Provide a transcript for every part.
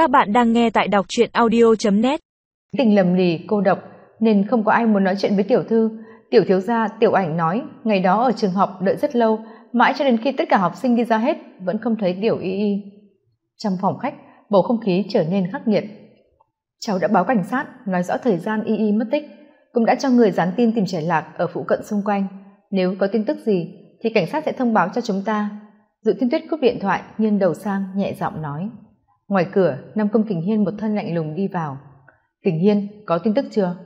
Các bạn đang nghe tại đọc truyện audio.net Tình lầm lì, cô độc nên không có ai muốn nói chuyện với tiểu thư. Tiểu thiếu gia, tiểu ảnh nói ngày đó ở trường học đợi rất lâu mãi cho đến khi tất cả học sinh đi ra hết vẫn không thấy tiểu y y. Trong phòng khách, bầu không khí trở nên khắc nghiệt. Cháu đã báo cảnh sát, nói rõ thời gian y y mất tích, cũng đã cho người dán tin tìm trẻ lạc ở phụ cận xung quanh. Nếu có tin tức gì thì cảnh sát sẽ thông báo cho chúng ta. Dự tiên tuyết cúp điện thoại nhưng đầu sang nhẹ giọng nói ngoài cửa, nam công kình hiên một thân lạnh lùng đi vào. Kình hiên, có tin tức chưa?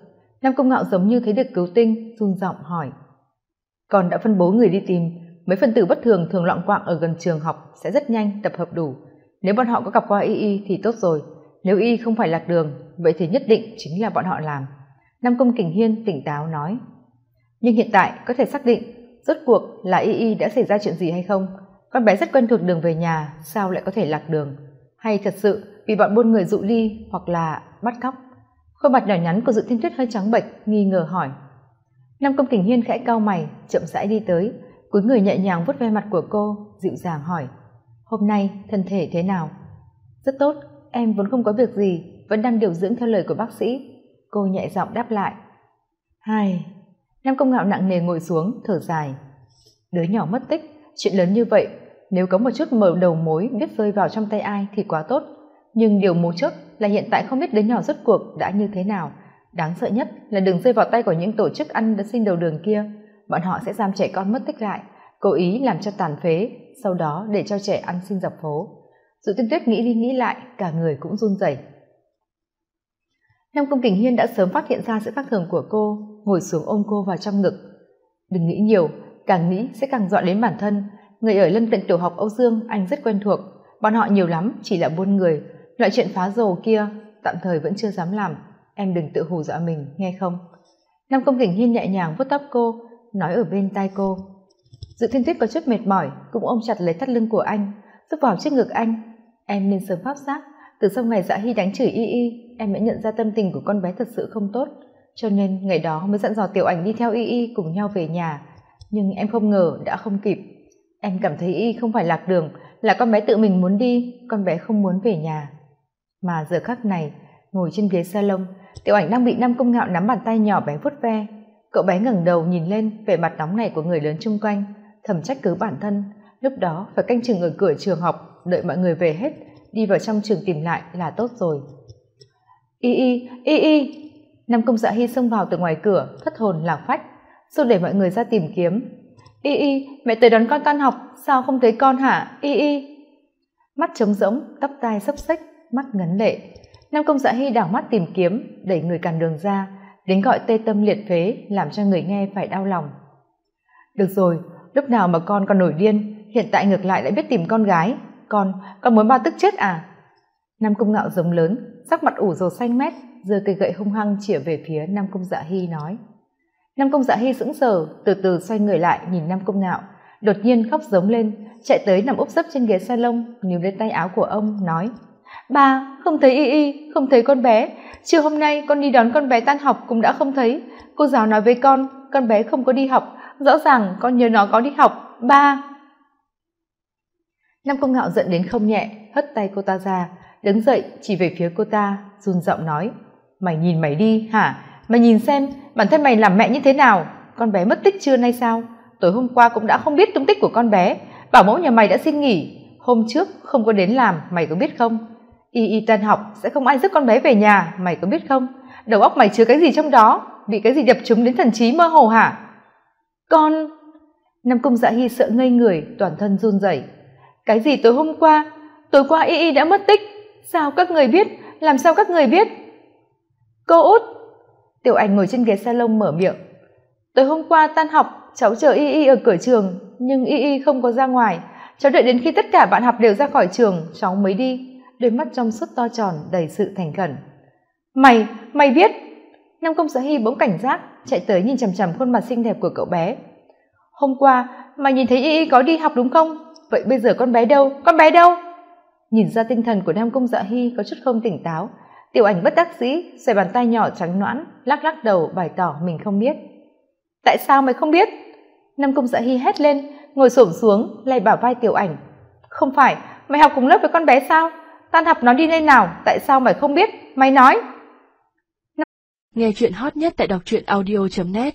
Nam công ngạo giống như thấy được cứu tinh, run giọng hỏi. Còn đã phân bố người đi tìm. Mấy phần tử bất thường thường loạn quạng ở gần trường học sẽ rất nhanh tập hợp đủ. Nếu bọn họ có gặp qua y y thì tốt rồi. Nếu y không phải lạc đường, vậy thì nhất định chính là bọn họ làm. Nam công kình hiên tỉnh táo nói. Nhưng hiện tại có thể xác định rốt cuộc là y y đã xảy ra chuyện gì hay không? Con bé rất quen thuộc đường về nhà, sao lại có thể lạc đường? Hay thật sự bị bọn buôn người dụ đi hoặc là bắt cóc? Khuôn mặt nhỏ nhắn của dự thiên tuyết hơi trắng bệch, nghi ngờ hỏi. Nam công kình hiên khẽ cau mày, chậm rãi đi tới, cúi người nhẹ nhàng vuốt ve mặt của cô, dịu dàng hỏi. Hôm nay thân thể thế nào? Rất tốt, em vốn không có việc gì, vẫn đang điều dưỡng theo lời của bác sĩ. Cô nhẹ giọng đáp lại. Hai, nam công ngạo nặng nề ngồi xuống, thở dài. Đứa nhỏ mất tích, chuyện lớn như vậy nếu có một chút mở đầu mối biết rơi vào trong tay ai thì quá tốt. Nhưng điều mấu chốt là hiện tại không biết đứa nhỏ rốt cuộc đã như thế nào. Đáng sợ nhất là đừng rơi vào tay của những tổ chức ăn đã xin đầu đường kia. Bọn họ sẽ giam trẻ con mất tích lại, cố ý làm cho tàn phế, sau đó để cho trẻ ăn xin dọc phố. Dự tiên tuyết nghĩ đi nghĩ lại, cả người cũng run rẩy. Nam công kình hiên đã sớm phát hiện ra sự khác thường của cô, ngồi xuống ôm cô vào trong ngực. Đừng nghĩ nhiều, càng nghĩ sẽ càng dọa đến bản thân người ở lân cận tiểu học âu dương, anh rất quen thuộc. Bọn họ nhiều lắm, chỉ là buôn người. Loại chuyện phá rồ kia, tạm thời vẫn chưa dám làm. Em đừng tự hù dọa mình, nghe không? Nam công kình hiên nhẹ nhàng vuốt tóc cô, nói ở bên tai cô. Dự thiên tuyết có chút mệt mỏi, cũng ôm chặt lấy thắt lưng của anh. Giúp vào trước ngực anh, em nên sớm pháp giác. Từ sau ngày dạ hy đánh chửi y y, em đã nhận ra tâm tình của con bé thật sự không tốt. Cho nên ngày đó mới dặn dò tiểu ảnh đi theo y y cùng nhau về nhà. Nhưng em không ngờ đã không kịp em cảm thấy y không phải lạc đường, là con bé tự mình muốn đi, con bé không muốn về nhà. Mà giờ khắc này, ngồi trên ghế salon, tiểu ảnh đang bị nam công ngạo nắm bàn tay nhỏ bé vuốt ve. Cậu bé ngẩng đầu nhìn lên vẻ mặt nóng này của người lớn chung quanh, thầm trách cứ bản thân. Lúc đó phải canh chừng ở cửa trường học, đợi mọi người về hết, đi vào trong trường tìm lại là tốt rồi. Y y y y! Nam công dạ hy xông vào từ ngoài cửa, thất hồn lạc phách. Rồi để mọi người ra tìm kiếm y y, mẹ tới đón con tan học, sao không thấy con hả? Y y. Mắt trống rỗng, tóc tai xấp xích mắt ngấn lệ. Nam công dạ hy đảo mắt tìm kiếm, đẩy người cản đường ra, đến gọi tê tâm liệt phế, làm cho người nghe phải đau lòng. Được rồi, lúc nào mà con còn nổi điên, hiện tại ngược lại lại biết tìm con gái. Con con muốn ba tức chết à? Nam công ngạo giống lớn, sắc mặt ủ rồ xanh mét, giơ cây gậy hung hăng chĩa về phía nam công dạ hy nói nam công dạ hy sững sờ, từ từ xoay người lại nhìn nam công ngạo. Đột nhiên khóc giống lên, chạy tới nằm úp sấp trên ghế salon, níu lên tay áo của ông, nói, ba, không thấy y y, không thấy con bé. Chiều hôm nay con đi đón con bé tan học cũng đã không thấy. Cô giáo nói với con con bé không có đi học. Rõ ràng con nhớ nó có đi học. Ba. Nam công ngạo giận đến không nhẹ, hất tay cô ta ra, đứng dậy chỉ về phía cô ta, run giọng nói, mày nhìn mày đi, hả? Mày nhìn xem, bản thân mày làm mẹ như thế nào? Con bé mất tích trưa nay sao? Tối hôm qua cũng đã không biết tung tích của con bé. Bảo mẫu nhà mày đã xin nghỉ. Hôm trước không có đến làm, mày có biết không? Y y tan học, sẽ không ai giúp con bé về nhà, mày có biết không? Đầu óc mày chứa cái gì trong đó? Bị cái gì đập chúng đến thần trí mơ hồ hả? Con! Nam cung dạ hy sợ ngây người, toàn thân run rẩy. Cái gì tối hôm qua? Tối qua y y đã mất tích. Sao các người biết? Làm sao các người biết? Cô út! Tiểu ảnh ngồi trên ghế salon mở miệng. Tối hôm qua tan học, cháu chờ y y ở cửa trường, nhưng y y không có ra ngoài. Cháu đợi đến khi tất cả bạn học đều ra khỏi trường, cháu mới đi. Đôi mắt trong suốt to tròn, đầy sự thành khẩn. Mày mày biết. Nam công xã hy bỗng cảnh giác, chạy tới nhìn chằm chằm khuôn mặt xinh đẹp của cậu bé. Hôm qua, mày nhìn thấy y y có đi học đúng không? Vậy bây giờ con bé đâu? Con bé đâu? Nhìn ra tinh thần của nam công dạ hy có chút không tỉnh táo tiểu ảnh bất đắc dĩ, xoay bàn tay nhỏ trắng noãn lắc lắc đầu bày tỏ mình không biết. Tại sao mày không biết? Nam công dạ hy hét lên, ngồi xổm xuống, lay bảo vai tiểu ảnh. Không phải, mày học cùng lớp với con bé sao? Tan học nó đi nơi nào? Tại sao mày không biết? Mày nói. Nghe chuyện hot nhất tại đọc truyện audio net.